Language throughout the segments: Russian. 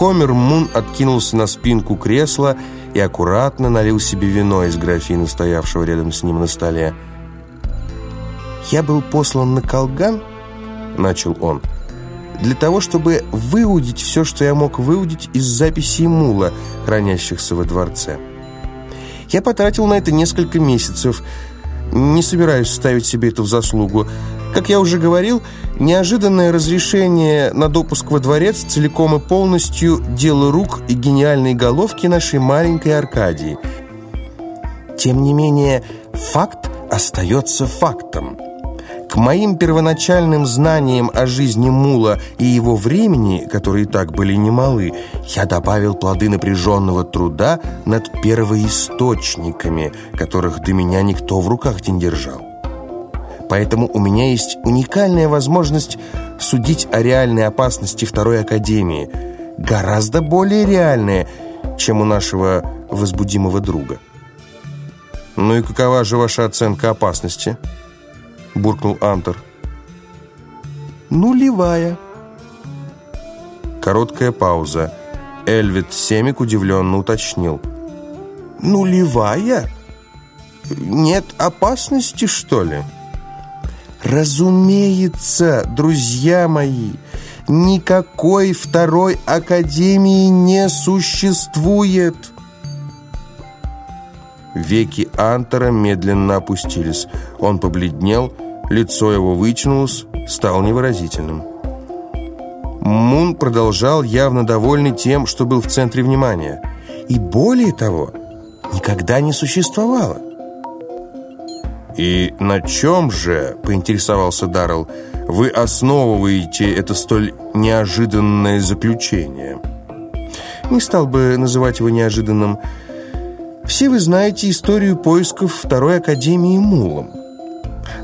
Хомер Мун откинулся на спинку кресла и аккуратно налил себе вино из графина, стоявшего рядом с ним на столе. «Я был послан на Колган», — начал он, — «для того, чтобы выудить все, что я мог выудить из записей мула, хранящихся во дворце. Я потратил на это несколько месяцев, не собираюсь ставить себе это в заслугу, как я уже говорил, неожиданное разрешение на допуск во дворец целиком и полностью дело рук и гениальной головки нашей маленькой Аркадии. Тем не менее, факт остается фактом. К моим первоначальным знаниям о жизни Мула и его времени, которые так были немалы, я добавил плоды напряженного труда над первоисточниками, которых до меня никто в руках не держал. Поэтому у меня есть уникальная возможность судить о реальной опасности Второй Академии. Гораздо более реальная, чем у нашего возбудимого друга. «Ну и какова же ваша оценка опасности?» Буркнул Антер. «Нулевая». Короткая пауза. Эльвит Семик удивленно уточнил. «Нулевая? Нет опасности, что ли?» Разумеется, друзья мои, никакой второй академии не существует. Веки Антера медленно опустились. Он побледнел, лицо его вытянулось, стал невыразительным. Мун продолжал, явно довольный тем, что был в центре внимания. И более того, никогда не существовало. «И на чем же, — поинтересовался Даррелл, — вы основываете это столь неожиданное заключение?» Не стал бы называть его неожиданным. Все вы знаете историю поисков Второй Академии Мулом.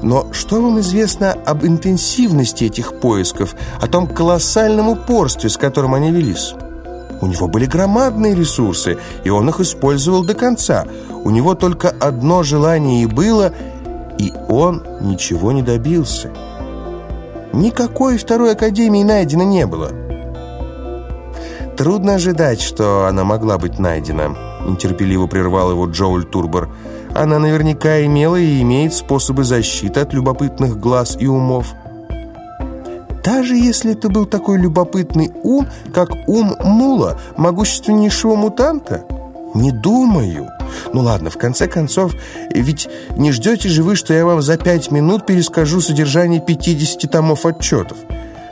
Но что вам известно об интенсивности этих поисков, о том колоссальном упорстве, с которым они велись? У него были громадные ресурсы, и он их использовал до конца. У него только одно желание и было — и он ничего не добился. Никакой второй академии найдено не было. Трудно ожидать, что она могла быть найдена, нетерпеливо прервал его Джоуль Турбор. Она наверняка имела и имеет способы защиты от любопытных глаз и умов. Даже если это был такой любопытный ум, как ум Мула, могущественнейшего мутанта, не думаю, ну ладно, в конце концов, ведь не ждете же вы, что я вам за пять минут перескажу содержание 50 томов отчетов.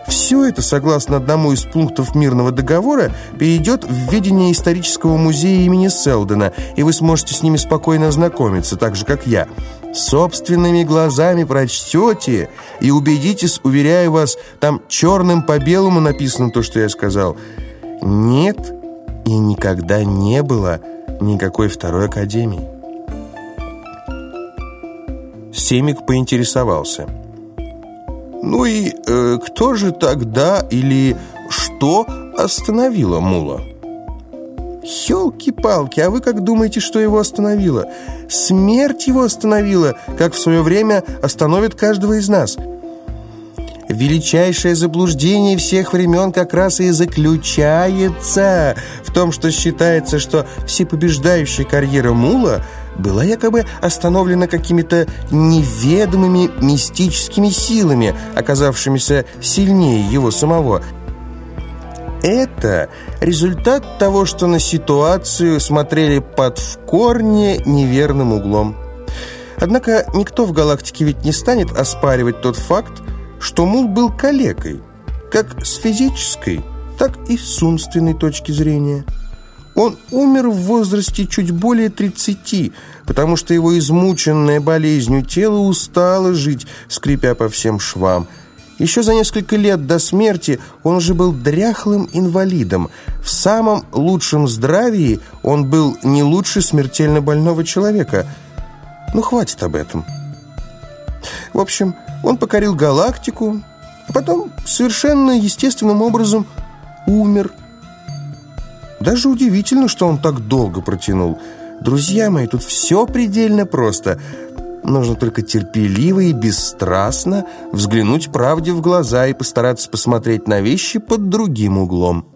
Все это, согласно одному из пунктов мирного договора, перейдет в ведение исторического музея имени Селдена, и вы сможете с ними спокойно ознакомиться, так же, как я. Собственными глазами прочтете и убедитесь, уверяю вас, там черным по белому написано то, что я сказал. Нет и никогда не было никакой второй академии. Семик поинтересовался. «Ну и э, кто же тогда или что остановило Мула?» «Елки-палки, а вы как думаете, что его остановило? Смерть его остановила, как в свое время остановит каждого из нас». Величайшее заблуждение всех времен как раз и заключается в том, что считается, что всепобеждающая карьера Мула была якобы остановлена какими-то неведомыми мистическими силами, оказавшимися сильнее его самого. Это результат того, что на ситуацию смотрели под в корне неверным углом. Однако никто в галактике ведь не станет оспаривать тот факт, что Мул был калекой, как с физической, так и с умственной точки зрения. Он умер в возрасте чуть более 30, потому что его измученное болезнью тело устало жить, скрипя по всем швам. Еще за несколько лет до смерти он уже был дряхлым инвалидом. В самом лучшем здравии он был не лучше смертельно больного человека. Ну, хватит об этом. В общем, он покорил галактику, а потом совершенно естественным образом умер. Даже удивительно, что он так долго протянул. Друзья мои, тут все предельно просто. Нужно только терпеливо и бесстрастно взглянуть правде в глаза и постараться посмотреть на вещи под другим углом.